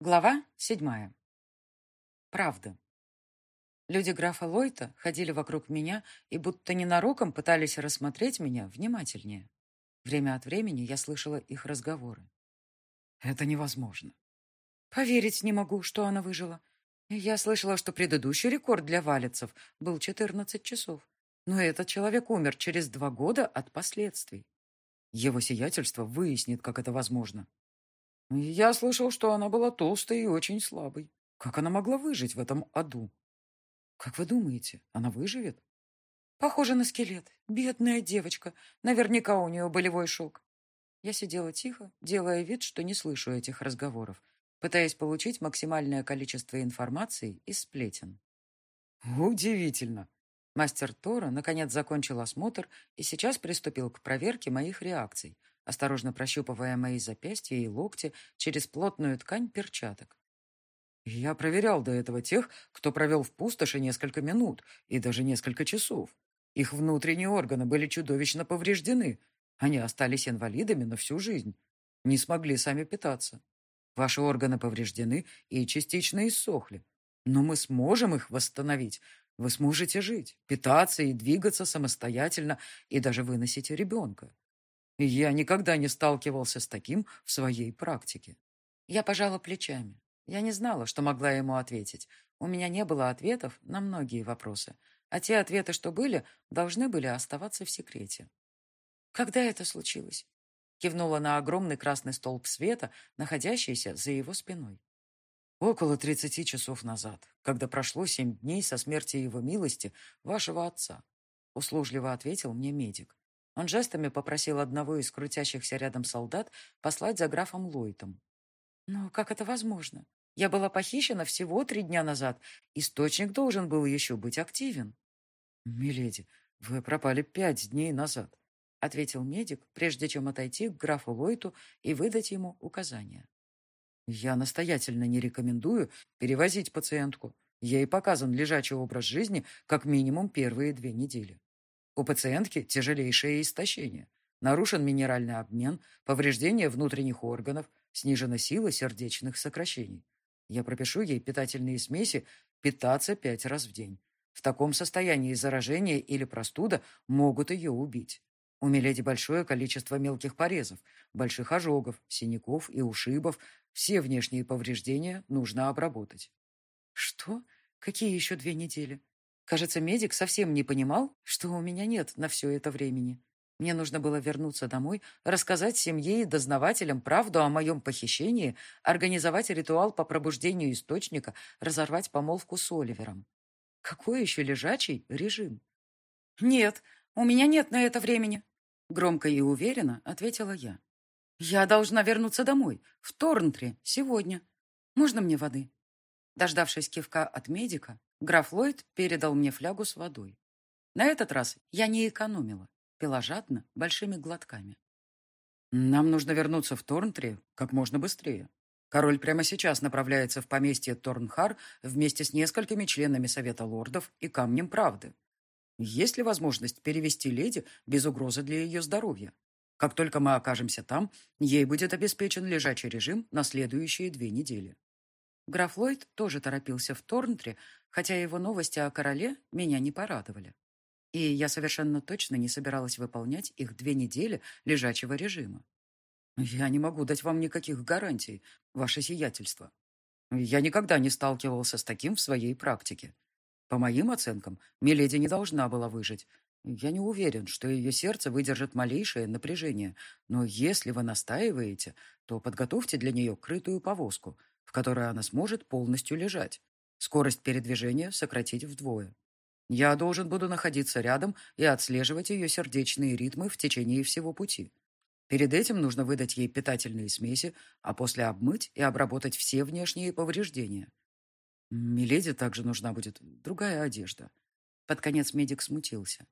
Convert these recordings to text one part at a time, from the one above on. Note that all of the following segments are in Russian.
Глава седьмая. Правда. Люди графа Лойта ходили вокруг меня и будто ненароком пытались рассмотреть меня внимательнее. Время от времени я слышала их разговоры. Это невозможно. Поверить не могу, что она выжила. Я слышала, что предыдущий рекорд для валицев был 14 часов. Но этот человек умер через два года от последствий. Его сиятельство выяснит, как это возможно. Я слышал, что она была толстой и очень слабой. Как она могла выжить в этом аду? Как вы думаете, она выживет? Похоже на скелет. Бедная девочка. Наверняка у нее болевой шок. Я сидела тихо, делая вид, что не слышу этих разговоров, пытаясь получить максимальное количество информации из сплетен. Удивительно. Мастер Тора наконец закончил осмотр и сейчас приступил к проверке моих реакций, осторожно прощупывая мои запястья и локти через плотную ткань перчаток. Я проверял до этого тех, кто провел в пустоши несколько минут и даже несколько часов. Их внутренние органы были чудовищно повреждены. Они остались инвалидами на всю жизнь. Не смогли сами питаться. Ваши органы повреждены и частично иссохли. Но мы сможем их восстановить. Вы сможете жить, питаться и двигаться самостоятельно, и даже выносить ребенка. Я никогда не сталкивался с таким в своей практике. Я пожала плечами. Я не знала, что могла ему ответить. У меня не было ответов на многие вопросы, а те ответы, что были, должны были оставаться в секрете. «Когда это случилось?» Кивнула на огромный красный столб света, находящийся за его спиной. «Около тридцати часов назад, когда прошло семь дней со смерти его милости, вашего отца», услужливо ответил мне медик. Он жестами попросил одного из крутящихся рядом солдат послать за графом Лойтом. «Но как это возможно? Я была похищена всего три дня назад. Источник должен был еще быть активен». «Миледи, вы пропали пять дней назад», — ответил медик, прежде чем отойти к графу Лойту и выдать ему указания. «Я настоятельно не рекомендую перевозить пациентку. Ей показан лежачий образ жизни как минимум первые две недели. У пациентки тяжелейшее истощение. Нарушен минеральный обмен, повреждение внутренних органов, снижена сила сердечных сокращений. Я пропишу ей питательные смеси питаться пять раз в день. В таком состоянии заражение или простуда могут ее убить. У Миледи большое количество мелких порезов, больших ожогов, синяков и ушибов. Все внешние повреждения нужно обработать. Что? Какие еще две недели? Кажется, медик совсем не понимал, что у меня нет на все это времени. Мне нужно было вернуться домой, рассказать семье и дознавателям правду о моем похищении, организовать ритуал по пробуждению источника, разорвать помолвку с Оливером. Какой еще лежачий режим? «Нет, у меня нет на это времени», — громко и уверенно ответила я. «Я должна вернуться домой, в Торнтре, сегодня. Можно мне воды?» Дождавшись кивка от медика, граф Ллойд передал мне флягу с водой. На этот раз я не экономила, пила жадно, большими глотками. «Нам нужно вернуться в Торнтри как можно быстрее. Король прямо сейчас направляется в поместье Торнхар вместе с несколькими членами Совета лордов и Камнем Правды. Есть ли возможность перевести леди без угрозы для ее здоровья? Как только мы окажемся там, ей будет обеспечен лежачий режим на следующие две недели. Граф Ллойд тоже торопился в Торнтре, хотя его новости о короле меня не порадовали. И я совершенно точно не собиралась выполнять их две недели лежачего режима. Я не могу дать вам никаких гарантий, ваше сиятельство. Я никогда не сталкивался с таким в своей практике. По моим оценкам, Миледи не должна была выжить. Я не уверен, что ее сердце выдержит малейшее напряжение, но если вы настаиваете, то подготовьте для нее крытую повозку — в которой она сможет полностью лежать. Скорость передвижения сократить вдвое. Я должен буду находиться рядом и отслеживать ее сердечные ритмы в течение всего пути. Перед этим нужно выдать ей питательные смеси, а после обмыть и обработать все внешние повреждения. Миледи также нужна будет другая одежда. Под конец медик смутился.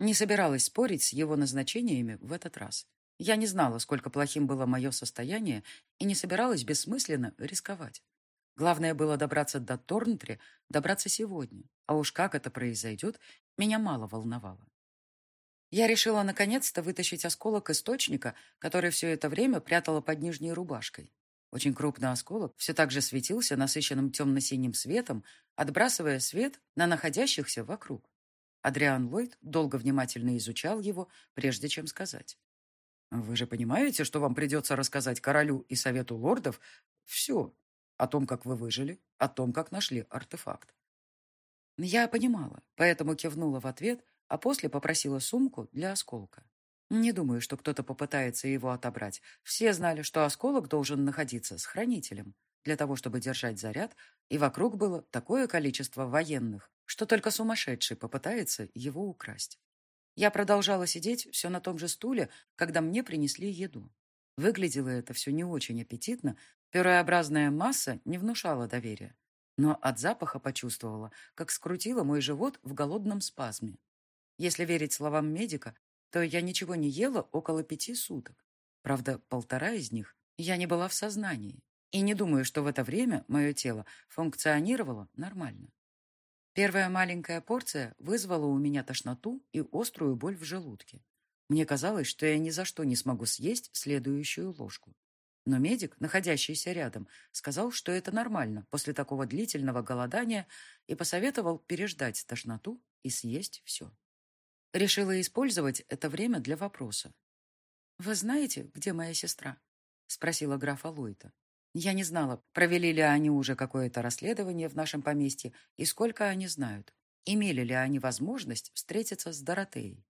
Не собиралась спорить с его назначениями в этот раз. Я не знала, сколько плохим было мое состояние, и не собиралась бессмысленно рисковать. Главное было добраться до Торнтри, добраться сегодня. А уж как это произойдет, меня мало волновало. Я решила наконец-то вытащить осколок источника, который все это время прятала под нижней рубашкой. Очень крупный осколок все так же светился насыщенным темно-синим светом, отбрасывая свет на находящихся вокруг. Адриан Ллойд долго внимательно изучал его, прежде чем сказать. «Вы же понимаете, что вам придется рассказать королю и совету лордов все о том, как вы выжили, о том, как нашли артефакт?» Я понимала, поэтому кивнула в ответ, а после попросила сумку для осколка. Не думаю, что кто-то попытается его отобрать. Все знали, что осколок должен находиться с хранителем, для того, чтобы держать заряд, и вокруг было такое количество военных, что только сумасшедший попытается его украсть. Я продолжала сидеть все на том же стуле, когда мне принесли еду. Выглядело это все не очень аппетитно, пюреобразная масса не внушала доверия. Но от запаха почувствовала, как скрутило мой живот в голодном спазме. Если верить словам медика, то я ничего не ела около пяти суток. Правда, полтора из них я не была в сознании. И не думаю, что в это время мое тело функционировало нормально. Первая маленькая порция вызвала у меня тошноту и острую боль в желудке. Мне казалось, что я ни за что не смогу съесть следующую ложку. Но медик, находящийся рядом, сказал, что это нормально после такого длительного голодания и посоветовал переждать тошноту и съесть все. Решила использовать это время для вопроса. «Вы знаете, где моя сестра?» — спросила графа Лойта. Я не знала, провели ли они уже какое-то расследование в нашем поместье и сколько они знают. Имели ли они возможность встретиться с Доротеей.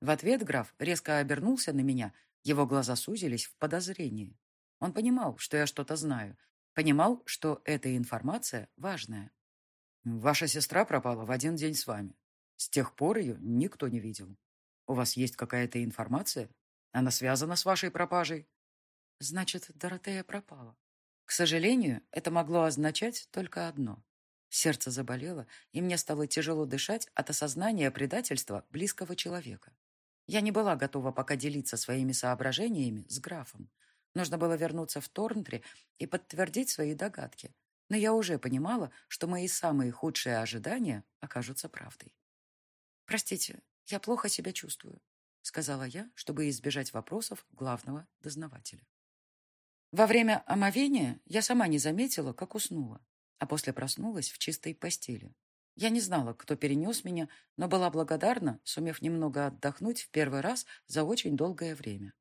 В ответ граф резко обернулся на меня, его глаза сузились в подозрении. Он понимал, что я что-то знаю, понимал, что эта информация важная. «Ваша сестра пропала в один день с вами. С тех пор ее никто не видел. У вас есть какая-то информация? Она связана с вашей пропажей?» «Значит, Доротея пропала. К сожалению, это могло означать только одно. Сердце заболело, и мне стало тяжело дышать от осознания предательства близкого человека. Я не была готова пока делиться своими соображениями с графом. Нужно было вернуться в Торнтри и подтвердить свои догадки. Но я уже понимала, что мои самые худшие ожидания окажутся правдой. «Простите, я плохо себя чувствую», — сказала я, чтобы избежать вопросов главного дознавателя. Во время омовения я сама не заметила, как уснула, а после проснулась в чистой постели. Я не знала, кто перенес меня, но была благодарна, сумев немного отдохнуть в первый раз за очень долгое время.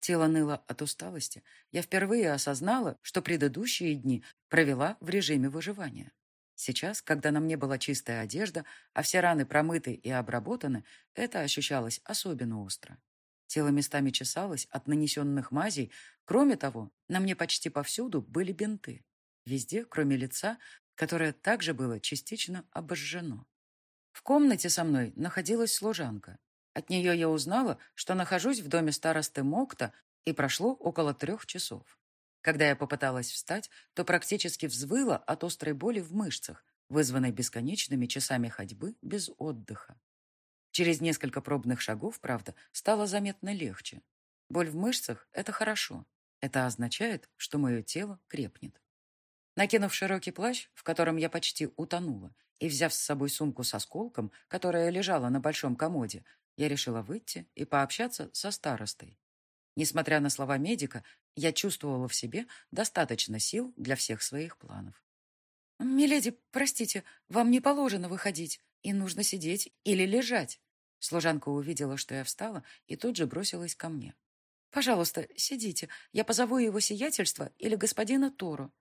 Тело ныло от усталости. Я впервые осознала, что предыдущие дни провела в режиме выживания. Сейчас, когда на мне была чистая одежда, а все раны промыты и обработаны, это ощущалось особенно остро. Тело местами чесалось от нанесенных мазей. Кроме того, на мне почти повсюду были бинты. Везде, кроме лица, которое также было частично обожжено. В комнате со мной находилась служанка. От нее я узнала, что нахожусь в доме старосты Мокта, и прошло около трех часов. Когда я попыталась встать, то практически взвыла от острой боли в мышцах, вызванной бесконечными часами ходьбы без отдыха. Через несколько пробных шагов, правда, стало заметно легче. Боль в мышцах – это хорошо. Это означает, что мое тело крепнет. Накинув широкий плащ, в котором я почти утонула, и взяв с собой сумку с осколком, которая лежала на большом комоде, я решила выйти и пообщаться со старостой. Несмотря на слова медика, я чувствовала в себе достаточно сил для всех своих планов. «Миледи, простите, вам не положено выходить, и нужно сидеть или лежать». Служанка увидела, что я встала, и тут же бросилась ко мне. «Пожалуйста, сидите. Я позову его сиятельство или господина Тору».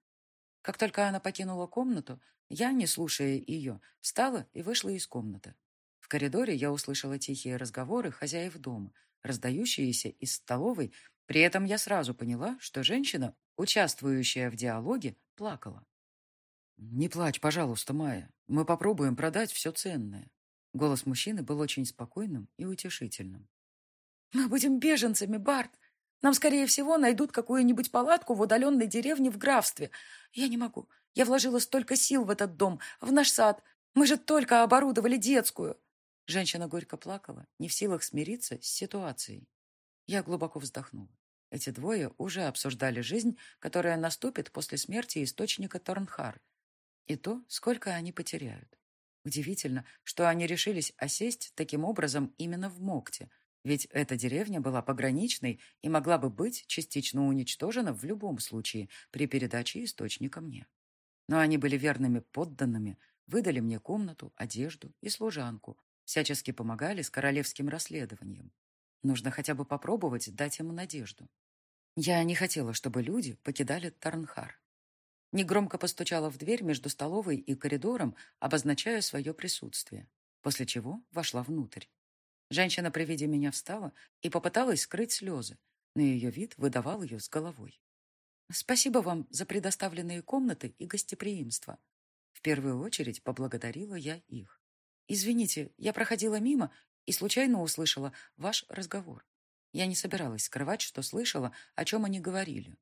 Как только она покинула комнату, я, не слушая ее, встала и вышла из комнаты. В коридоре я услышала тихие разговоры хозяев дома, раздающиеся из столовой. При этом я сразу поняла, что женщина, участвующая в диалоге, плакала. «Не плачь, пожалуйста, Майя. Мы попробуем продать все ценное. Голос мужчины был очень спокойным и утешительным. «Мы будем беженцами, Барт. Нам, скорее всего, найдут какую-нибудь палатку в удаленной деревне в графстве. Я не могу. Я вложила столько сил в этот дом, в наш сад. Мы же только оборудовали детскую». Женщина горько плакала, не в силах смириться с ситуацией. Я глубоко вздохнула. Эти двое уже обсуждали жизнь, которая наступит после смерти источника Торнхар, и то, сколько они потеряют. Удивительно, что они решились осесть таким образом именно в Мокте. Ведь эта деревня была пограничной и могла бы быть частично уничтожена в любом случае при передаче источника мне. Но они были верными подданными, выдали мне комнату, одежду и служанку, всячески помогали с королевским расследованием. Нужно хотя бы попробовать дать ему надежду. Я не хотела, чтобы люди покидали Тарнхар. Негромко постучала в дверь между столовой и коридором, обозначая свое присутствие, после чего вошла внутрь. Женщина при виде меня встала и попыталась скрыть слезы, но ее вид выдавал ее с головой. «Спасибо вам за предоставленные комнаты и гостеприимство». В первую очередь поблагодарила я их. «Извините, я проходила мимо и случайно услышала ваш разговор. Я не собиралась скрывать, что слышала, о чем они говорили.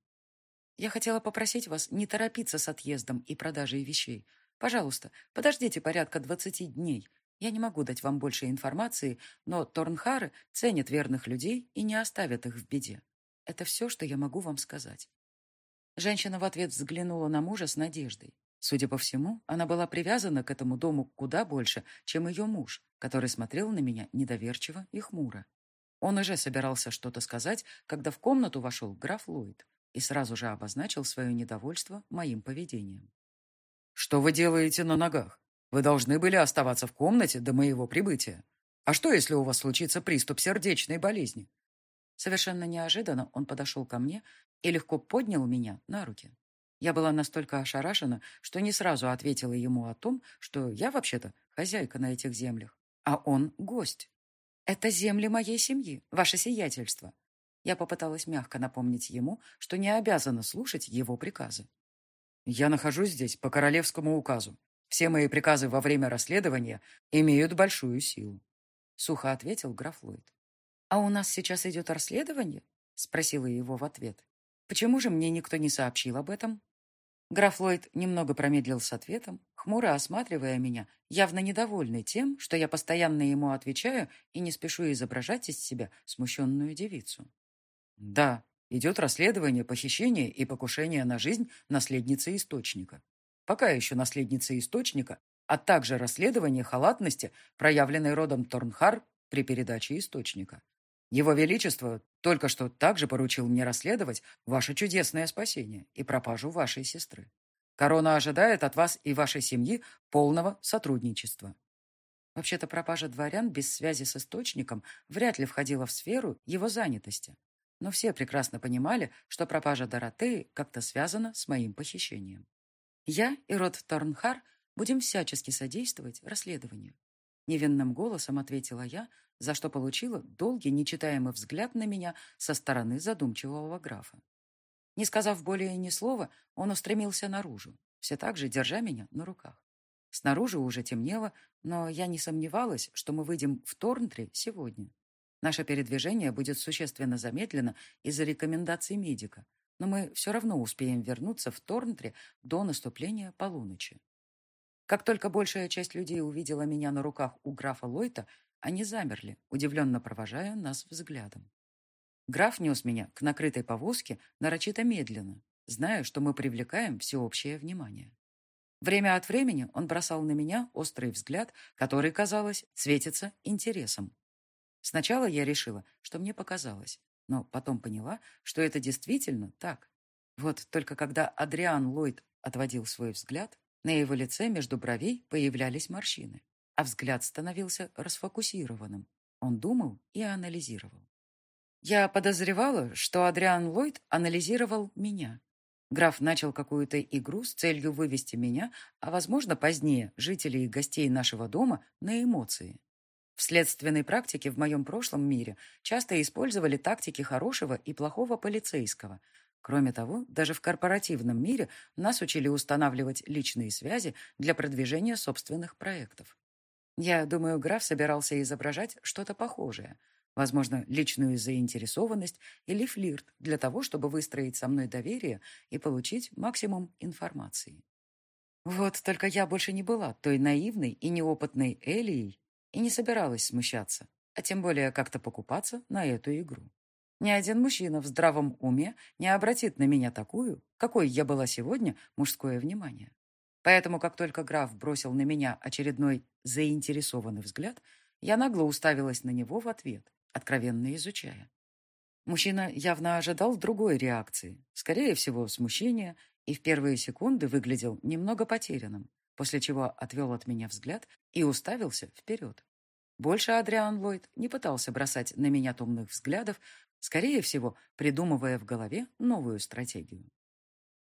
Я хотела попросить вас не торопиться с отъездом и продажей вещей. Пожалуйста, подождите порядка двадцати дней, я не могу дать вам больше информации, но Торнхары ценят верных людей и не оставят их в беде. Это все, что я могу вам сказать. Женщина в ответ взглянула на мужа с надеждой. Судя по всему, она была привязана к этому дому куда больше, чем ее муж, который смотрел на меня недоверчиво и хмуро. Он уже собирался что-то сказать, когда в комнату вошел граф Ллойд и сразу же обозначил свое недовольство моим поведением. «Что вы делаете на ногах?» Вы должны были оставаться в комнате до моего прибытия. А что, если у вас случится приступ сердечной болезни?» Совершенно неожиданно он подошел ко мне и легко поднял меня на руки. Я была настолько ошарашена, что не сразу ответила ему о том, что я вообще-то хозяйка на этих землях, а он гость. «Это земли моей семьи, ваше сиятельство». Я попыталась мягко напомнить ему, что не обязана слушать его приказы. «Я нахожусь здесь по королевскому указу. Все мои приказы во время расследования имеют большую силу. Сухо ответил граф Ллойд. «А у нас сейчас идет расследование?» Спросила его в ответ. «Почему же мне никто не сообщил об этом?» Граф Ллойд немного промедлил с ответом, хмуро осматривая меня, явно недовольный тем, что я постоянно ему отвечаю и не спешу изображать из себя смущенную девицу. «Да, идет расследование похищения и покушения на жизнь наследницы Источника пока еще наследница источника, а также расследование халатности, проявленной родом Торнхар при передаче источника. Его Величество только что также поручил мне расследовать ваше чудесное спасение и пропажу вашей сестры. Корона ожидает от вас и вашей семьи полного сотрудничества. Вообще-то пропажа дворян без связи с источником вряд ли входила в сферу его занятости. Но все прекрасно понимали, что пропажа Доротеи как-то связана с моим похищением. Я и род Торнхар будем всячески содействовать расследованию. Невинным голосом ответила я, за что получила долгий, нечитаемый взгляд на меня со стороны задумчивого графа. Не сказав более ни слова, он устремился наружу, все так же держа меня на руках. Снаружи уже темнело, но я не сомневалась, что мы выйдем в Торнтри сегодня. Наше передвижение будет существенно замедлено из-за рекомендаций медика, но мы все равно успеем вернуться в Торнтре до наступления полуночи. Как только большая часть людей увидела меня на руках у графа Лойта, они замерли, удивленно провожая нас взглядом. Граф нес меня к накрытой повозке нарочито медленно, зная, что мы привлекаем всеобщее внимание. Время от времени он бросал на меня острый взгляд, который, казалось, светится интересом. Сначала я решила, что мне показалось, но потом поняла, что это действительно так. Вот только когда Адриан Ллойд отводил свой взгляд, на его лице между бровей появлялись морщины, а взгляд становился расфокусированным. Он думал и анализировал. Я подозревала, что Адриан Ллойд анализировал меня. Граф начал какую-то игру с целью вывести меня, а, возможно, позднее, жителей и гостей нашего дома на эмоции. В следственной практике в моем прошлом мире часто использовали тактики хорошего и плохого полицейского. Кроме того, даже в корпоративном мире нас учили устанавливать личные связи для продвижения собственных проектов. Я думаю, граф собирался изображать что-то похожее. Возможно, личную заинтересованность или флирт для того, чтобы выстроить со мной доверие и получить максимум информации. Вот только я больше не была той наивной и неопытной Элией, и не собиралась смущаться, а тем более как-то покупаться на эту игру. Ни один мужчина в здравом уме не обратит на меня такую, какой я была сегодня, мужское внимание. Поэтому, как только граф бросил на меня очередной заинтересованный взгляд, я нагло уставилась на него в ответ, откровенно изучая. Мужчина явно ожидал другой реакции, скорее всего, смущения, и в первые секунды выглядел немного потерянным, после чего отвел от меня взгляд и уставился вперед. Больше Адриан Ллойд не пытался бросать на меня томных взглядов, скорее всего, придумывая в голове новую стратегию.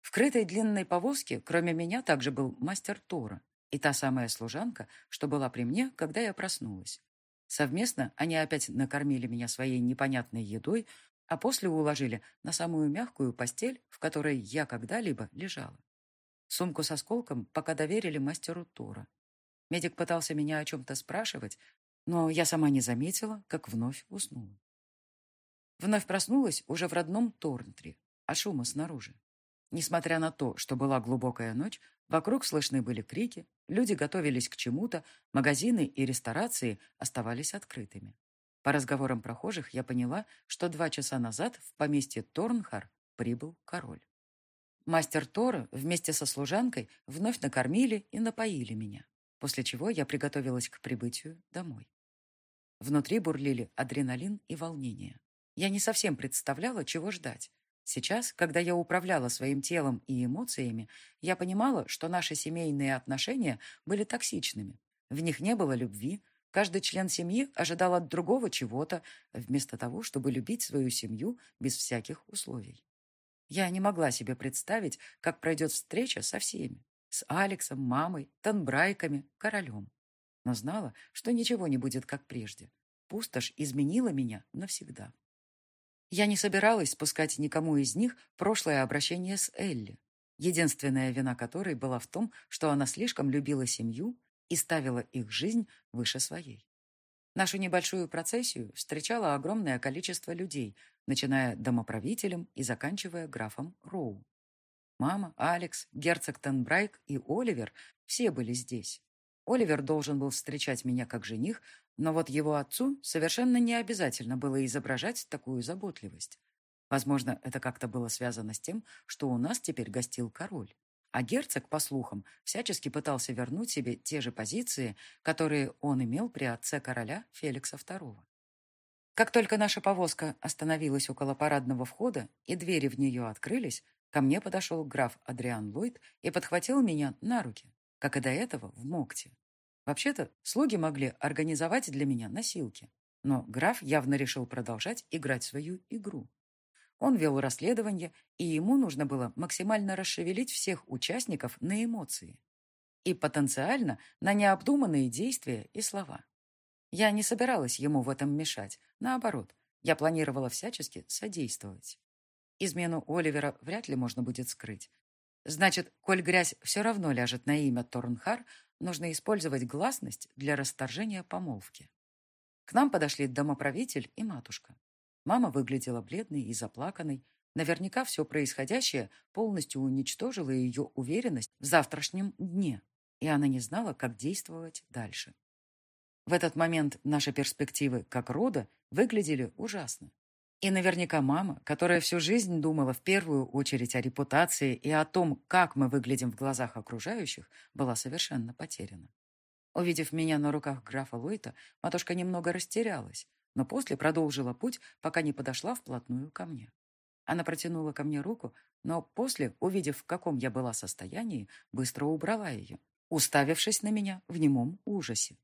В крытой длинной повозке, кроме меня, также был мастер Тора и та самая служанка, что была при мне, когда я проснулась. Совместно они опять накормили меня своей непонятной едой, а после уложили на самую мягкую постель, в которой я когда-либо лежала. Сумку с осколком пока доверили мастеру Тора. Медик пытался меня о чем-то спрашивать, но я сама не заметила, как вновь уснула. Вновь проснулась уже в родном Торнтре, а шума снаружи. Несмотря на то, что была глубокая ночь, вокруг слышны были крики, люди готовились к чему-то, магазины и ресторации оставались открытыми. По разговорам прохожих я поняла, что два часа назад в поместье Торнхар прибыл король. Мастер Тора вместе со служанкой вновь накормили и напоили меня, после чего я приготовилась к прибытию домой. Внутри бурлили адреналин и волнение. Я не совсем представляла, чего ждать. Сейчас, когда я управляла своим телом и эмоциями, я понимала, что наши семейные отношения были токсичными. В них не было любви, Каждый член семьи ожидал от другого чего-то, вместо того, чтобы любить свою семью без всяких условий. Я не могла себе представить, как пройдет встреча со всеми. С Алексом, мамой, Танбрайками, королем. Но знала, что ничего не будет как прежде. Пустошь изменила меня навсегда. Я не собиралась спускать никому из них прошлое обращение с Элли, единственная вина которой была в том, что она слишком любила семью и ставила их жизнь выше своей. Нашу небольшую процессию встречало огромное количество людей, начиная домоправителем и заканчивая графом Роу. Мама, Алекс, герцог Тенбрайк и Оливер все были здесь. Оливер должен был встречать меня как жених, но вот его отцу совершенно не обязательно было изображать такую заботливость. Возможно, это как-то было связано с тем, что у нас теперь гостил король. А герцог, по слухам, всячески пытался вернуть себе те же позиции, которые он имел при отце короля Феликса II. Как только наша повозка остановилась около парадного входа и двери в нее открылись, ко мне подошел граф Адриан Ллойд и подхватил меня на руки, как и до этого в Мокте. Вообще-то, слуги могли организовать для меня носилки, но граф явно решил продолжать играть свою игру. Он вел расследование, и ему нужно было максимально расшевелить всех участников на эмоции и потенциально на необдуманные действия и слова. Я не собиралась ему в этом мешать. Наоборот, я планировала всячески содействовать. Измену Оливера вряд ли можно будет скрыть. Значит, коль грязь все равно ляжет на имя Торнхар, нужно использовать гласность для расторжения помолвки. К нам подошли домоправитель и матушка. Мама выглядела бледной и заплаканной. Наверняка все происходящее полностью уничтожило ее уверенность в завтрашнем дне, и она не знала, как действовать дальше. В этот момент наши перспективы как рода выглядели ужасно. И наверняка мама, которая всю жизнь думала в первую очередь о репутации и о том, как мы выглядим в глазах окружающих, была совершенно потеряна. Увидев меня на руках графа Лойта, матушка немного растерялась, но после продолжила путь, пока не подошла вплотную ко мне. Она протянула ко мне руку, но после, увидев, в каком я была состоянии, быстро убрала ее, уставившись на меня в немом ужасе.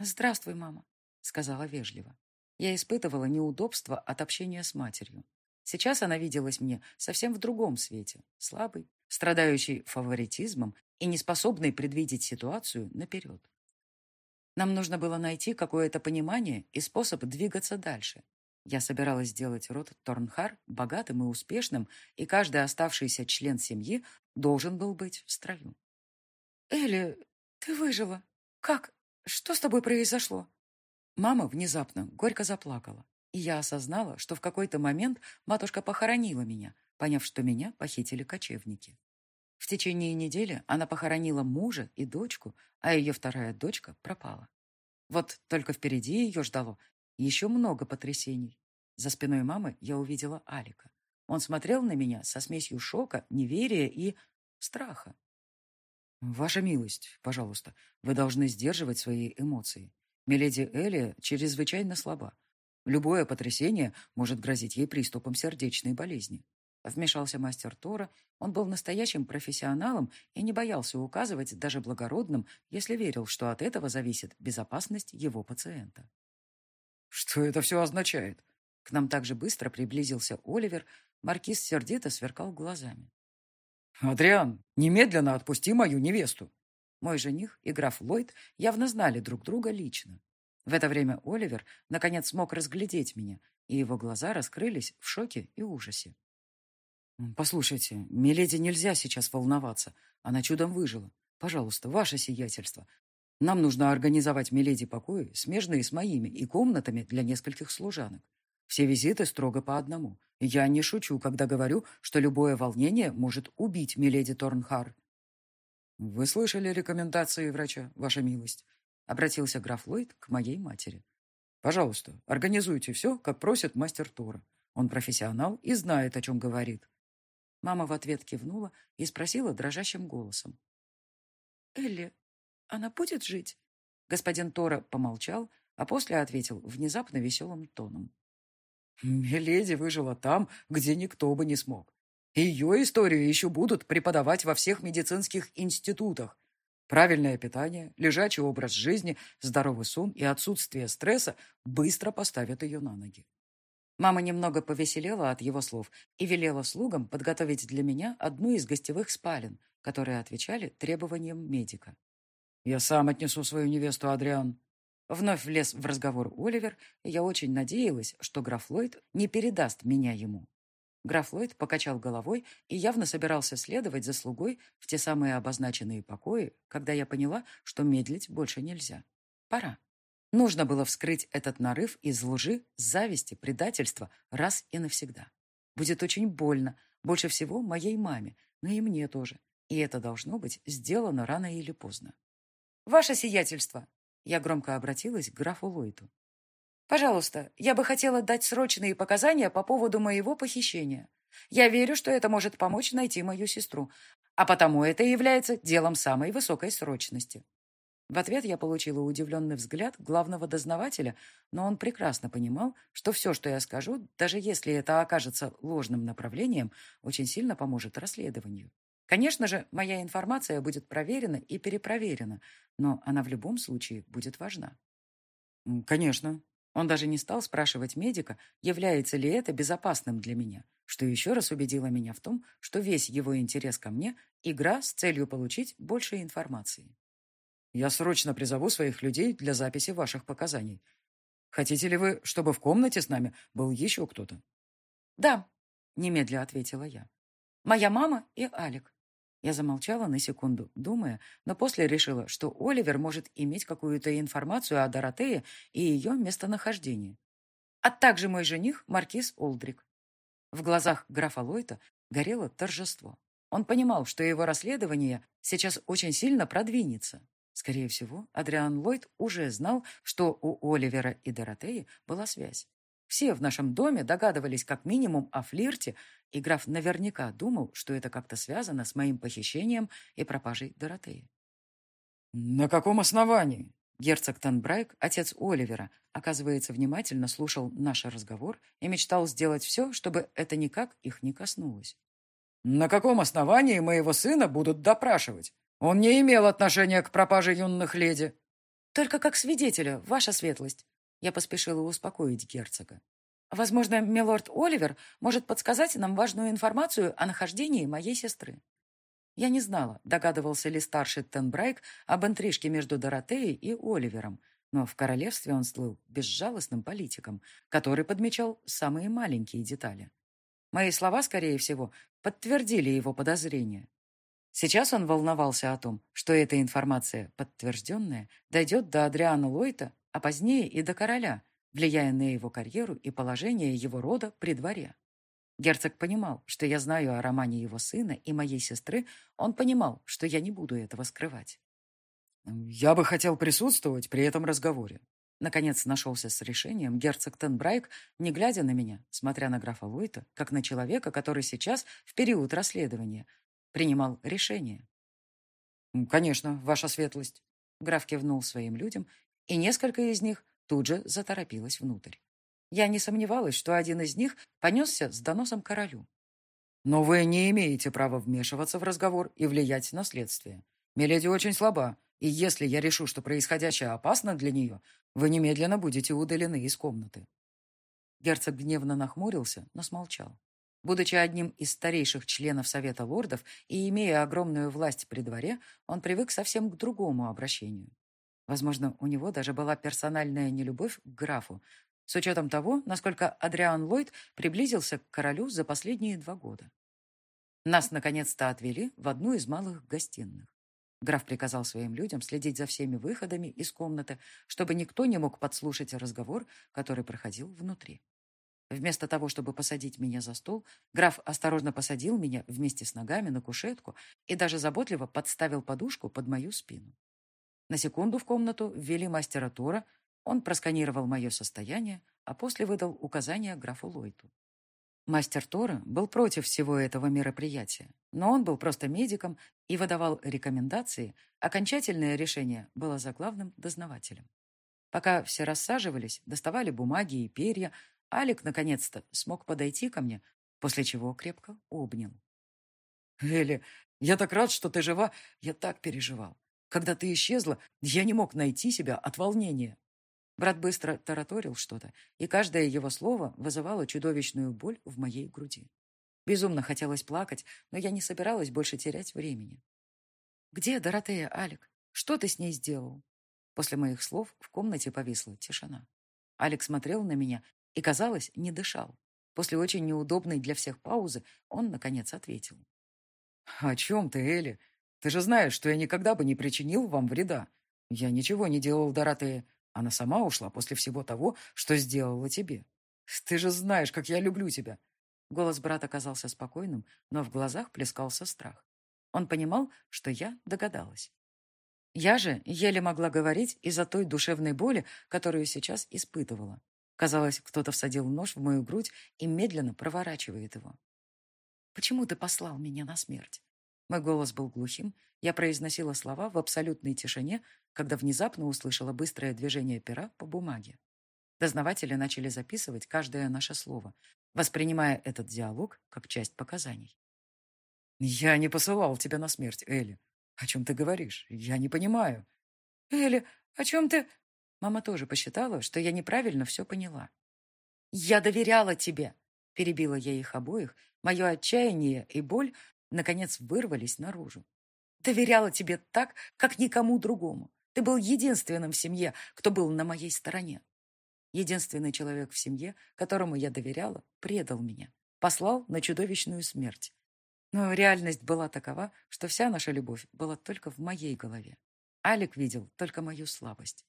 «Здравствуй, мама», — сказала вежливо. Я испытывала неудобство от общения с матерью. Сейчас она виделась мне совсем в другом свете, слабой, страдающей фаворитизмом и неспособной предвидеть ситуацию наперед. Нам нужно было найти какое-то понимание и способ двигаться дальше. Я собиралась сделать род Торнхар богатым и успешным, и каждый оставшийся член семьи должен был быть в строю. «Элли, ты выжила. Как? Что с тобой произошло?» Мама внезапно горько заплакала, и я осознала, что в какой-то момент матушка похоронила меня, поняв, что меня похитили кочевники. В течение недели она похоронила мужа и дочку, а ее вторая дочка пропала. Вот только впереди ее ждало еще много потрясений. За спиной мамы я увидела Алика. Он смотрел на меня со смесью шока, неверия и страха. «Ваша милость, пожалуйста, вы должны сдерживать свои эмоции. Миледи Элия чрезвычайно слаба. Любое потрясение может грозить ей приступом сердечной болезни. Вмешался мастер Тора. Он был настоящим профессионалом и не боялся указывать даже благородным, если верил, что от этого зависит безопасность его пациента. «Что это все означает?» К нам также быстро приблизился Оливер. Маркиз сердито сверкал глазами. «Адриан, немедленно отпусти мою невесту!» Мой жених и граф Ллойд явно знали друг друга лично. В это время Оливер наконец смог разглядеть меня, и его глаза раскрылись в шоке и ужасе. «Послушайте, Миледи нельзя сейчас волноваться. Она чудом выжила. Пожалуйста, ваше сиятельство. Нам нужно организовать Миледи покои, смежные с моими, и комнатами для нескольких служанок. Все визиты строго по одному. Я не шучу, когда говорю, что любое волнение может убить Миледи Торнхар. «Вы слышали рекомендации врача, ваша милость?» Обратился граф Ллойд к моей матери. «Пожалуйста, организуйте все, как просит мастер Тора. Он профессионал и знает, о чем говорит». Мама в ответ кивнула и спросила дрожащим голосом. «Элли, она будет жить?» Господин Тора помолчал, а после ответил внезапно веселым тоном. «Миледи выжила там, где никто бы не смог. Ее историю еще будут преподавать во всех медицинских институтах. Правильное питание, лежачий образ жизни, здоровый сон и отсутствие стресса быстро поставят ее на ноги. Мама немного повеселела от его слов и велела слугам подготовить для меня одну из гостевых спален, которые отвечали требованиям медика. «Я сам отнесу свою невесту, Адриан». Вновь влез в разговор Оливер, и я очень надеялась, что граф Ллойд не передаст меня ему. Граф Ллойд покачал головой и явно собирался следовать за слугой в те самые обозначенные покои, когда я поняла, что медлить больше нельзя. Пора. Нужно было вскрыть этот нарыв из лжи, зависти, предательства раз и навсегда. Будет очень больно, больше всего моей маме, но и мне тоже. И это должно быть сделано рано или поздно. «Ваше сиятельство!» Я громко обратилась к графу Ллойду. Пожалуйста, я бы хотела дать срочные показания по поводу моего похищения. Я верю, что это может помочь найти мою сестру, а потому это является делом самой высокой срочности. В ответ я получила удивленный взгляд главного дознавателя, но он прекрасно понимал, что все, что я скажу, даже если это окажется ложным направлением, очень сильно поможет расследованию. Конечно же, моя информация будет проверена и перепроверена, но она в любом случае будет важна. «Конечно», он даже не стал спрашивать медика, является ли это безопасным для меня, что еще раз убедило меня в том, что весь его интерес ко мне – игра с целью получить больше информации. «Я срочно призову своих людей для записи ваших показаний. Хотите ли вы, чтобы в комнате с нами был еще кто-то?» «Да», – немедля ответила я. «Моя мама и Алик. Я замолчала на секунду, думая, но после решила, что Оливер может иметь какую-то информацию о Доротее и ее местонахождении. А также мой жених Маркиз Олдрик. В глазах графа Лойта горело торжество. Он понимал, что его расследование сейчас очень сильно продвинется. Скорее всего, Адриан Ллойд уже знал, что у Оливера и Доротеи была связь. Все в нашем доме догадывались как минимум о флирте, и граф наверняка думал, что это как-то связано с моим похищением и пропажей Доротеи. «На каком основании?» Герцог Танбрайк, отец Оливера, оказывается, внимательно слушал наш разговор и мечтал сделать все, чтобы это никак их не коснулось. «На каком основании моего сына будут допрашивать? Он не имел отношения к пропаже юных леди». «Только как свидетеля, ваша светлость», я поспешила успокоить герцога. Возможно, милорд Оливер может подсказать нам важную информацию о нахождении моей сестры. Я не знала, догадывался ли старший Тенбрайк об интрижке между Доротеей и Оливером, но в королевстве он слыл безжалостным политиком, который подмечал самые маленькие детали. Мои слова, скорее всего, подтвердили его подозрения. Сейчас он волновался о том, что эта информация, подтвержденная, дойдет до Адриана Лойта а позднее и до короля, влияя на его карьеру и положение его рода при дворе. Герцог понимал, что я знаю о романе его сына и моей сестры, он понимал, что я не буду этого скрывать. «Я бы хотел присутствовать при этом разговоре». Наконец нашелся с решением герцог Тенбрайк, не глядя на меня, смотря на графа Луита, как на человека, который сейчас, в период расследования, принимал решение. «Конечно, ваша светлость», — граф кивнул своим людям и несколько из них тут же заторопилось внутрь. Я не сомневалась, что один из них понесся с доносом королю. Но вы не имеете права вмешиваться в разговор и влиять на следствие. Миледи очень слаба, и если я решу, что происходящее опасно для нее, вы немедленно будете удалены из комнаты». Герцог гневно нахмурился, но смолчал. Будучи одним из старейших членов Совета лордов и имея огромную власть при дворе, он привык совсем к другому обращению. Возможно, у него даже была персональная нелюбовь к графу, с учетом того, насколько Адриан Ллойд приблизился к королю за последние два года. Нас, наконец-то, отвели в одну из малых гостиных. Граф приказал своим людям следить за всеми выходами из комнаты, чтобы никто не мог подслушать разговор, который проходил внутри. Вместо того, чтобы посадить меня за стол, граф осторожно посадил меня вместе с ногами на кушетку и даже заботливо подставил подушку под мою спину. На секунду в комнату ввели мастера Тора, он просканировал мое состояние, а после выдал указания графу Лойту. Мастер Тора был против всего этого мероприятия, но он был просто медиком и выдавал рекомендации, окончательное решение было за главным дознавателем. Пока все рассаживались, доставали бумаги и перья, Алик наконец-то смог подойти ко мне, после чего крепко обнял. «Элли, я так рад, что ты жива, я так переживал. Когда ты исчезла, я не мог найти себя от волнения. Брат быстро тараторил что-то, и каждое его слово вызывало чудовищную боль в моей груди. Безумно хотелось плакать, но я не собиралась больше терять времени. «Где Доротея, Алик? Что ты с ней сделал?» После моих слов в комнате повисла тишина. Алик смотрел на меня и, казалось, не дышал. После очень неудобной для всех паузы он, наконец, ответил. «О чем ты, Элли? Ты же знаешь, что я никогда бы не причинил вам вреда. Я ничего не делал, Доротея. Она сама ушла после всего того, что сделала тебе. Ты же знаешь, как я люблю тебя. Голос брата казался спокойным, но в глазах плескался страх. Он понимал, что я догадалась. Я же еле могла говорить из-за той душевной боли, которую сейчас испытывала. Казалось, кто-то всадил нож в мою грудь и медленно проворачивает его. «Почему ты послал меня на смерть?» Мой голос был глухим, я произносила слова в абсолютной тишине, когда внезапно услышала быстрое движение пера по бумаге. Дознаватели начали записывать каждое наше слово, воспринимая этот диалог как часть показаний. «Я не посылал тебя на смерть, Элли. О чем ты говоришь? Я не понимаю». «Элли, о чем ты...» Мама тоже посчитала, что я неправильно все поняла. «Я доверяла тебе!» Перебила я их обоих. Мое отчаяние и боль наконец вырвались наружу. Доверяла тебе так, как никому другому. Ты был единственным в семье, кто был на моей стороне. Единственный человек в семье, которому я доверяла, предал меня, послал на чудовищную смерть. Но реальность была такова, что вся наша любовь была только в моей голове. Алик видел только мою слабость.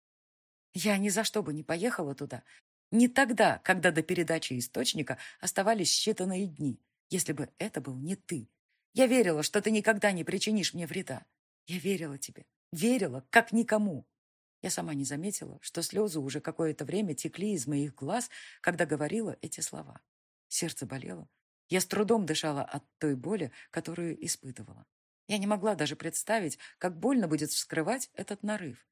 Я ни за что бы не поехала туда. Не тогда, когда до передачи источника оставались считанные дни, если бы это был не ты, я верила, что ты никогда не причинишь мне вреда. Я верила тебе. Верила, как никому. Я сама не заметила, что слезы уже какое-то время текли из моих глаз, когда говорила эти слова. Сердце болело. Я с трудом дышала от той боли, которую испытывала. Я не могла даже представить, как больно будет вскрывать этот нарыв.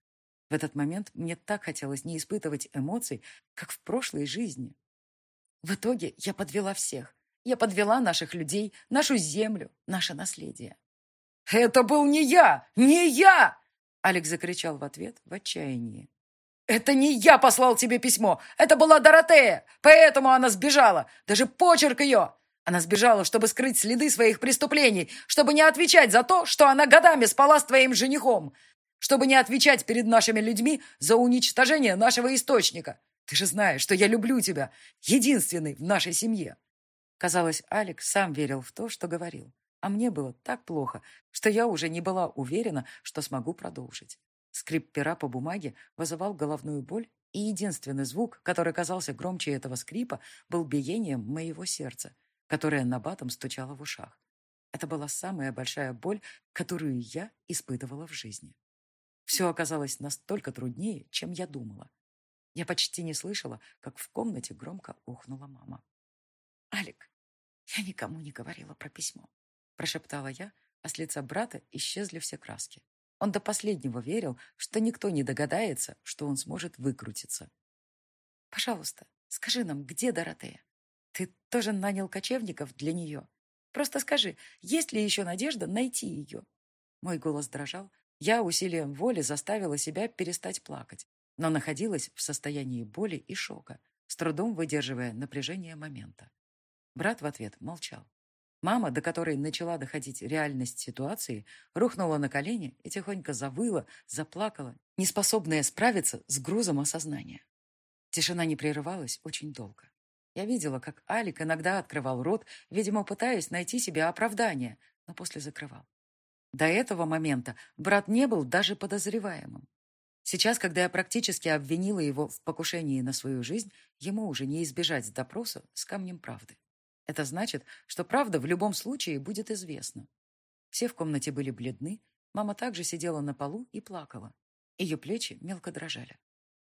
В этот момент мне так хотелось не испытывать эмоций, как в прошлой жизни. В итоге я подвела всех, я подвела наших людей, нашу землю, наше наследие. «Это был не я! Не я!» Алекс закричал в ответ в отчаянии. «Это не я послал тебе письмо! Это была Доротея! Поэтому она сбежала! Даже почерк ее! Она сбежала, чтобы скрыть следы своих преступлений, чтобы не отвечать за то, что она годами спала с твоим женихом, чтобы не отвечать перед нашими людьми за уничтожение нашего источника. Ты же знаешь, что я люблю тебя, единственный в нашей семье. Казалось, Алекс сам верил в то, что говорил. А мне было так плохо, что я уже не была уверена, что смогу продолжить. Скрип пера по бумаге вызывал головную боль, и единственный звук, который казался громче этого скрипа, был биением моего сердца, которое набатом стучало в ушах. Это была самая большая боль, которую я испытывала в жизни. Все оказалось настолько труднее, чем я думала. Я почти не слышала, как в комнате громко ухнула мама. «Алик, я никому не говорила про письмо», прошептала я, а с лица брата исчезли все краски. Он до последнего верил, что никто не догадается, что он сможет выкрутиться. «Пожалуйста, Скажи нам, где Доротея? Ты тоже нанял кочевников для нее? Просто скажи, есть ли еще надежда найти ее?» Мой голос дрожал. Я усилием воли заставила себя перестать плакать, но находилась в состоянии боли и шока, с трудом выдерживая напряжение момента. Брат в ответ молчал. Мама, до которой начала доходить реальность ситуации, рухнула на колени и тихонько завыла, заплакала, неспособная справиться с грузом осознания. Тишина не прерывалась очень долго. Я видела, как Алик иногда открывал рот, видимо, пытаясь найти себе оправдание, но после закрывал. До этого момента брат не был даже подозреваемым. Сейчас, когда я практически обвинила его в покушении на свою жизнь, ему уже не избежать допроса с камнем правды. Это значит, что правда в любом случае будет известна. Все в комнате были бледны, мама также сидела на полу и плакала. Ее плечи мелко дрожали.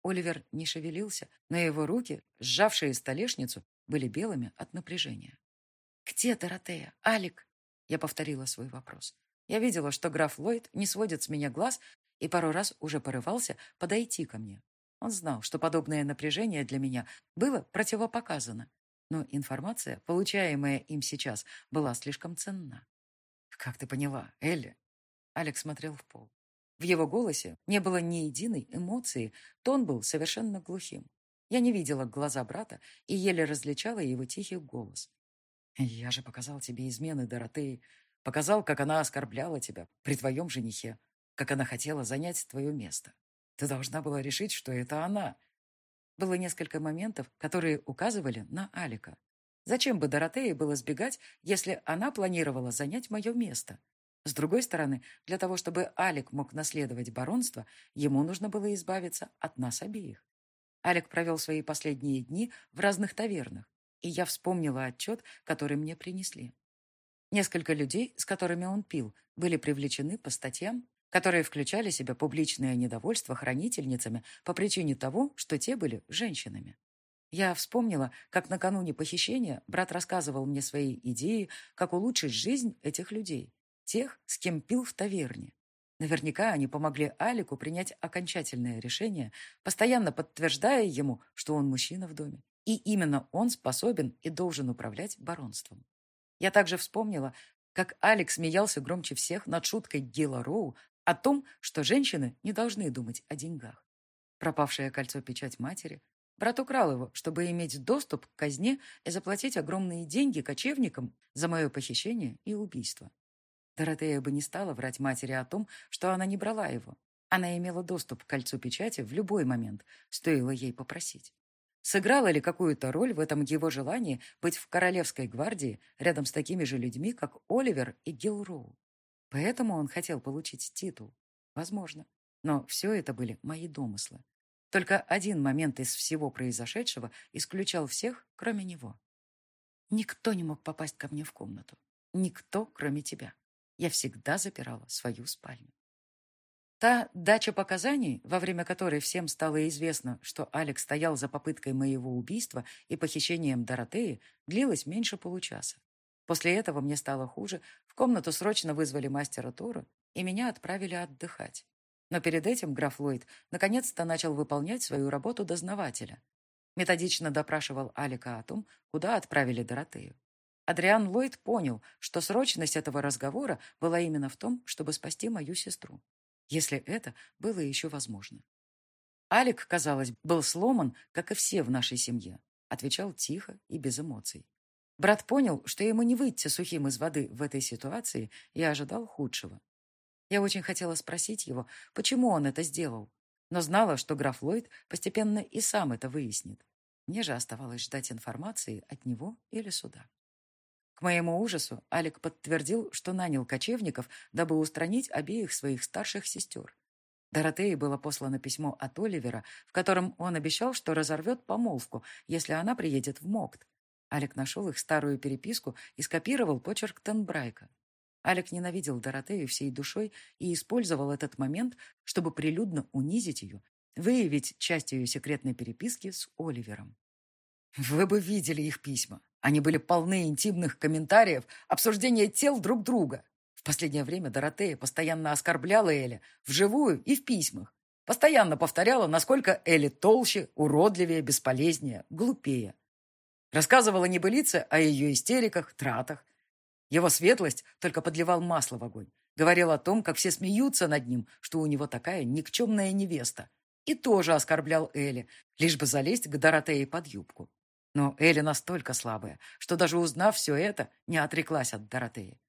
Оливер не шевелился, но его руки, сжавшие столешницу, были белыми от напряжения. «Где Доротея? Алик?» Я повторила свой вопрос. Я видела, что граф Ллойд не сводит с меня глаз и пару раз уже порывался подойти ко мне. Он знал, что подобное напряжение для меня было противопоказано, но информация, получаемая им сейчас, была слишком ценна. «Как ты поняла, Элли?» Алекс смотрел в пол. В его голосе не было ни единой эмоции, тон был совершенно глухим. Я не видела глаза брата и еле различала его тихий голос. «Я же показал тебе измены Доротеи, показал, как она оскорбляла тебя при твоем женихе, как она хотела занять твое место. Ты должна была решить, что это она, было несколько моментов, которые указывали на Алика. Зачем бы Доротее было сбегать, если она планировала занять мое место? С другой стороны, для того, чтобы Алик мог наследовать баронство, ему нужно было избавиться от нас обеих. Алик провел свои последние дни в разных тавернах, и я вспомнила отчет, который мне принесли. Несколько людей, с которыми он пил, были привлечены по статьям, которые включали в себя публичное недовольство хранительницами по причине того, что те были женщинами. Я вспомнила, как накануне похищения брат рассказывал мне свои идеи, как улучшить жизнь этих людей, тех, с кем пил в таверне. Наверняка они помогли Алику принять окончательное решение, постоянно подтверждая ему, что он мужчина в доме. И именно он способен и должен управлять баронством. Я также вспомнила, как Алекс смеялся громче всех над шуткой Гила Роу о том, что женщины не должны думать о деньгах. Пропавшее кольцо-печать матери. Брат украл его, чтобы иметь доступ к казне и заплатить огромные деньги кочевникам за мое похищение и убийство. Доротея бы не стала врать матери о том, что она не брала его. Она имела доступ к кольцу печати в любой момент, стоило ей попросить. Сыграла ли какую-то роль в этом его желании быть в Королевской гвардии рядом с такими же людьми, как Оливер и Гилроу? Поэтому он хотел получить титул. Возможно. Но все это были мои домыслы. Только один момент из всего произошедшего исключал всех, кроме него. Никто не мог попасть ко мне в комнату. Никто, кроме тебя. Я всегда запирала свою спальню. Та дача показаний, во время которой всем стало известно, что Алекс стоял за попыткой моего убийства и похищением Доротеи, длилась меньше получаса. После этого мне стало хуже, в комнату срочно вызвали мастера Тора, и меня отправили отдыхать. Но перед этим граф Ллойд наконец-то начал выполнять свою работу дознавателя. Методично допрашивал Алика о том, куда отправили Доротею. Адриан Ллойд понял, что срочность этого разговора была именно в том, чтобы спасти мою сестру. Если это было еще возможно. Алик, казалось, был сломан, как и все в нашей семье. Отвечал тихо и без эмоций. Брат понял, что ему не выйти сухим из воды в этой ситуации и ожидал худшего. Я очень хотела спросить его, почему он это сделал, но знала, что граф Ллойд постепенно и сам это выяснит. Мне же оставалось ждать информации от него или суда. К моему ужасу Алик подтвердил, что нанял кочевников, дабы устранить обеих своих старших сестер. Доротее было послано письмо от Оливера, в котором он обещал, что разорвет помолвку, если она приедет в Мокт, Алик нашел их старую переписку и скопировал почерк Тенбрайка. Алик ненавидел Доротею всей душой и использовал этот момент, чтобы прилюдно унизить ее, выявить часть ее секретной переписки с Оливером. Вы бы видели их письма. Они были полны интимных комментариев, обсуждения тел друг друга. В последнее время Доротея постоянно оскорбляла Эля, вживую и в письмах. Постоянно повторяла, насколько Элли толще, уродливее, бесполезнее, глупее. Рассказывала небылицы о ее истериках, тратах. Его светлость только подливал масло в огонь. Говорил о том, как все смеются над ним, что у него такая никчемная невеста. И тоже оскорблял Элли, лишь бы залезть к Доротее под юбку. Но Элли настолько слабая, что даже узнав все это, не отреклась от Доротеи.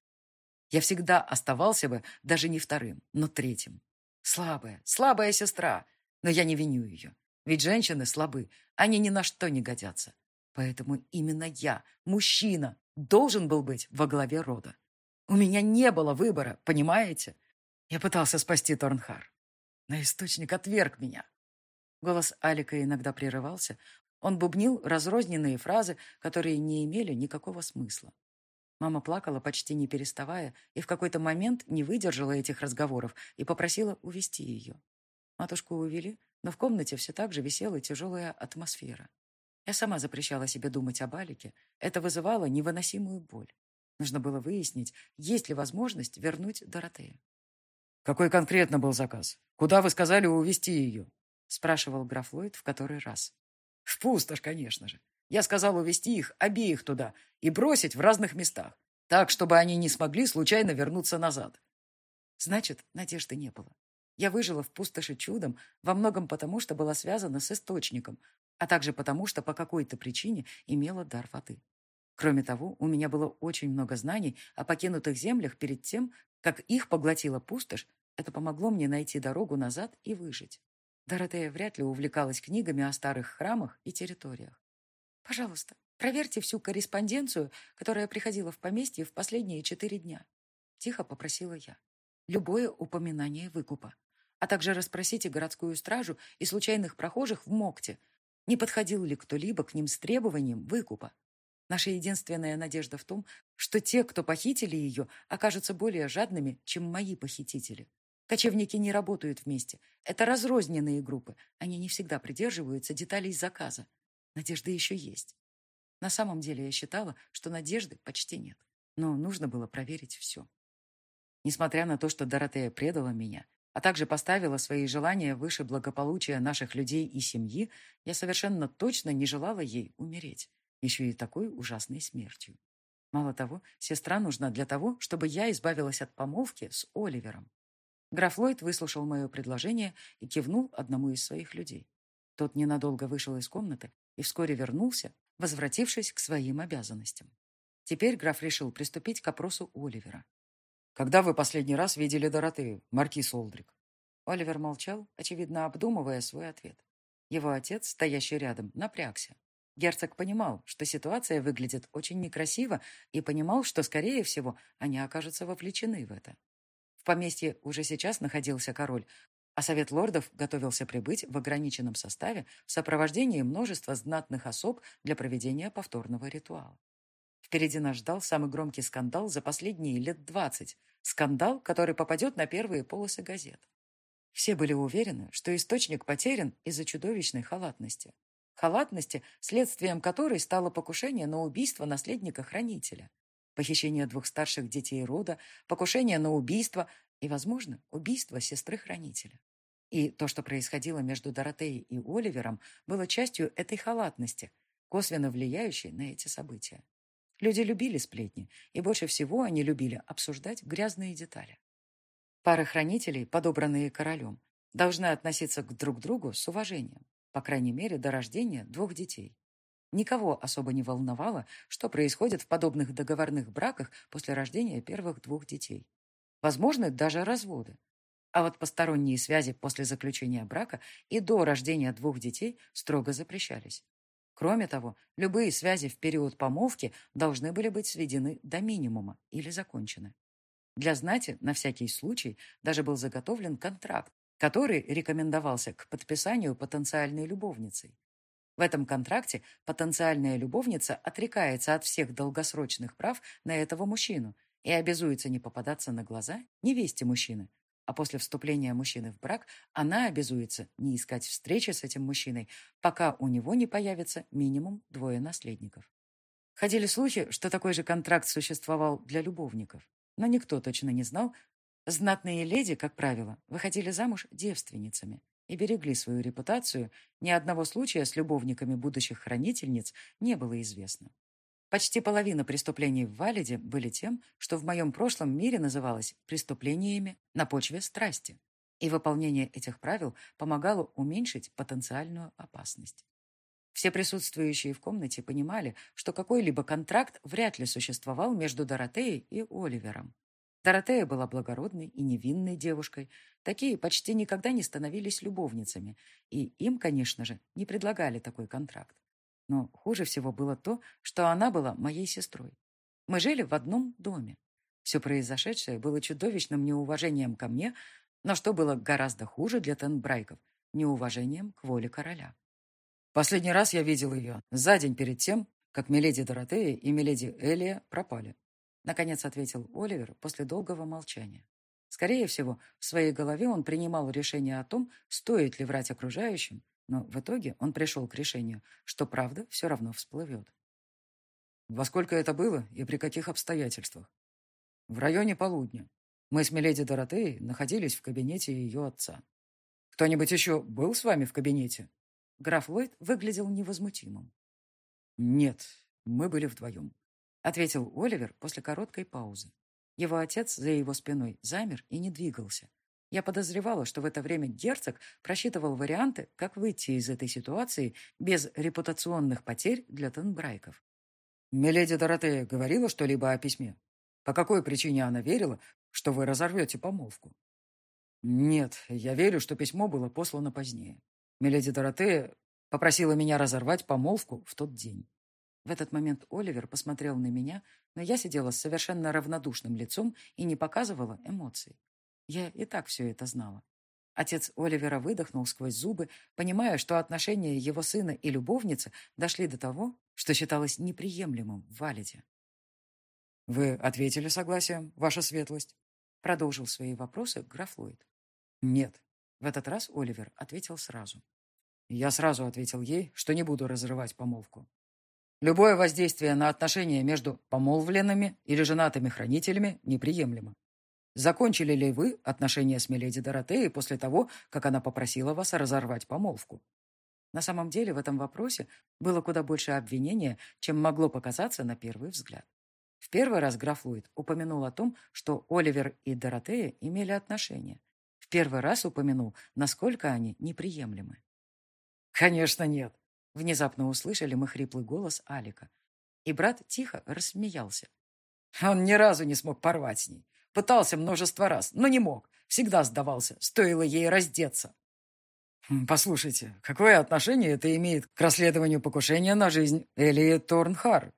Я всегда оставался бы даже не вторым, но третьим. Слабая, слабая сестра. Но я не виню ее. Ведь женщины слабы, они ни на что не годятся. Поэтому именно я, мужчина, должен был быть во главе рода. У меня не было выбора, понимаете? Я пытался спасти Торнхар. Но источник отверг меня. Голос Алика иногда прерывался. Он бубнил разрозненные фразы, которые не имели никакого смысла. Мама плакала, почти не переставая, и в какой-то момент не выдержала этих разговоров и попросила увести ее. Матушку увели, но в комнате все так же висела тяжелая атмосфера. Я сама запрещала себе думать об Алике. Это вызывало невыносимую боль. Нужно было выяснить, есть ли возможность вернуть Доротею. «Какой конкретно был заказ? Куда вы сказали увезти ее?» спрашивал граф Ллойд в который раз. «В пустошь, конечно же. Я сказал увезти их обеих туда и бросить в разных местах, так, чтобы они не смогли случайно вернуться назад». Значит, надежды не было. Я выжила в пустоши чудом, во многом потому, что была связана с источником, а также потому, что по какой-то причине имела дар воды. Кроме того, у меня было очень много знаний о покинутых землях перед тем, как их поглотила пустошь, это помогло мне найти дорогу назад и выжить. Доротея вряд ли увлекалась книгами о старых храмах и территориях. «Пожалуйста, проверьте всю корреспонденцию, которая приходила в поместье в последние четыре дня», — тихо попросила я. «Любое упоминание выкупа. А также расспросите городскую стражу и случайных прохожих в Мокте, не подходил ли кто-либо к ним с требованием выкупа. Наша единственная надежда в том, что те, кто похитили ее, окажутся более жадными, чем мои похитители. Кочевники не работают вместе. Это разрозненные группы. Они не всегда придерживаются деталей заказа. Надежда еще есть. На самом деле я считала, что надежды почти нет. Но нужно было проверить все. Несмотря на то, что Доротея предала меня, а также поставила свои желания выше благополучия наших людей и семьи, я совершенно точно не желала ей умереть еще и такой ужасной смертью. Мало того, сестра нужна для того, чтобы я избавилась от помолвки с Оливером. Граф Ллойд выслушал мое предложение и кивнул одному из своих людей. Тот ненадолго вышел из комнаты и вскоре вернулся, возвратившись к своим обязанностям. Теперь граф решил приступить к опросу Оливера. «Когда вы последний раз видели Доротею, маркиз Олдрик?» Оливер молчал, очевидно обдумывая свой ответ. Его отец, стоящий рядом, напрягся. Герцог понимал, что ситуация выглядит очень некрасиво, и понимал, что, скорее всего, они окажутся вовлечены в это. В поместье уже сейчас находился король, а Совет лордов готовился прибыть в ограниченном составе в сопровождении множества знатных особ для проведения повторного ритуала. Впереди нас ждал самый громкий скандал за последние лет двадцать. Скандал, который попадет на первые полосы газет. Все были уверены, что источник потерян из-за чудовищной халатности халатности, следствием которой стало покушение на убийство наследника-хранителя, похищение двух старших детей рода, покушение на убийство и, возможно, убийство сестры-хранителя. И то, что происходило между Доротеей и Оливером, было частью этой халатности, косвенно влияющей на эти события. Люди любили сплетни, и больше всего они любили обсуждать грязные детали. Пары хранителей, подобранные королем, должны относиться к друг другу с уважением по крайней мере, до рождения двух детей. Никого особо не волновало, что происходит в подобных договорных браках после рождения первых двух детей. Возможны даже разводы. А вот посторонние связи после заключения брака и до рождения двух детей строго запрещались. Кроме того, любые связи в период помолвки должны были быть сведены до минимума или закончены. Для знати, на всякий случай, даже был заготовлен контракт, который рекомендовался к подписанию потенциальной любовницей. В этом контракте потенциальная любовница отрекается от всех долгосрочных прав на этого мужчину и обязуется не попадаться на глаза невесте мужчины, а после вступления мужчины в брак она обязуется не искать встречи с этим мужчиной, пока у него не появится минимум двое наследников. Ходили слухи, что такой же контракт существовал для любовников, но никто точно не знал, Знатные леди, как правило, выходили замуж девственницами, и берегли свою репутацию, ни одного случая с любовниками будущих хранительниц не было известно. Почти половина преступлений в Валиде были тем, что в моем прошлом мире называлось преступлениями на почве страсти, и выполнение этих правил помогало уменьшить потенциальную опасность. Все присутствующие в комнате понимали, что какой-либо контракт вряд ли существовал между Доротеей и Оливером. Доротея была благородной и невинной девушкой. Такие почти никогда не становились любовницами, и им, конечно же, не предлагали такой контракт. Но хуже всего было то, что она была моей сестрой. Мы жили в одном доме. Все произошедшее было чудовищным неуважением ко мне, но что было гораздо хуже для Тенбрайков – неуважением к воле короля. Последний раз я видел ее за день перед тем, как Миледи Доротея и Миледи Элия пропали. Наконец ответил Оливер после долгого молчания. Скорее всего, в своей голове он принимал решение о том, стоит ли врать окружающим, но в итоге он пришел к решению, что правда все равно всплывет. Во сколько это было и при каких обстоятельствах? В районе полудня. Мы с Миледи Доротеей находились в кабинете ее отца. Кто-нибудь еще был с вами в кабинете? Граф Ллойд выглядел невозмутимым. «Нет, мы были вдвоем», — ответил Оливер после короткой паузы. Его отец за его спиной замер и не двигался. Я подозревала, что в это время герцог просчитывал варианты, как выйти из этой ситуации без репутационных потерь для Тенбрайков. «Миледи Доротея говорила что-либо о письме? По какой причине она верила, что вы разорвете помолвку?» «Нет, я верю, что письмо было послано позднее. Миледи Доротея попросила меня разорвать помолвку в тот день. В этот момент Оливер посмотрел на меня, но я сидела с совершенно равнодушным лицом и не показывала эмоций. Я и так все это знала. Отец Оливера выдохнул сквозь зубы, понимая, что отношения его сына и любовницы дошли до того, что считалось неприемлемым в Валиде. «Вы ответили согласием, ваша светлость?» Продолжил свои вопросы граф Ллойд. «Нет». В этот раз Оливер ответил сразу. Я сразу ответил ей, что не буду разрывать помолвку. Любое воздействие на отношения между помолвленными или женатыми хранителями неприемлемо. Закончили ли вы отношения с Миледи Доротеей после того, как она попросила вас разорвать помолвку? На самом деле в этом вопросе было куда больше обвинения, чем могло показаться на первый взгляд. В первый раз граф Ллойд упомянул о том, что Оливер и Доротея имели отношения. В первый раз упомянул, насколько они неприемлемы. «Конечно нет!» Внезапно услышали мы хриплый голос Алика. И брат тихо рассмеялся. Он ни разу не смог порвать с ней. Пытался множество раз, но не мог. Всегда сдавался, стоило ей раздеться. Хм, «Послушайте, какое отношение это имеет к расследованию покушения на жизнь Элии Торнхар?»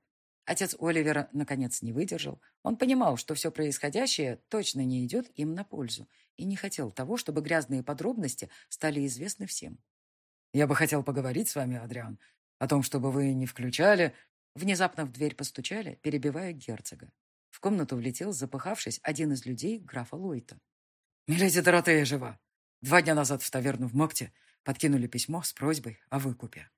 Отец Оливера, наконец, не выдержал. Он понимал, что все происходящее точно не идет им на пользу, и не хотел того, чтобы грязные подробности стали известны всем. Я бы хотел поговорить с вами, Адриан, о том, чтобы вы не включали...» Внезапно в дверь постучали, перебивая герцога. В комнату влетел, запыхавшись, один из людей графа Лойта. «Миледи Доротея жива. Два дня назад в таверну в Мокте подкинули письмо с просьбой о выкупе».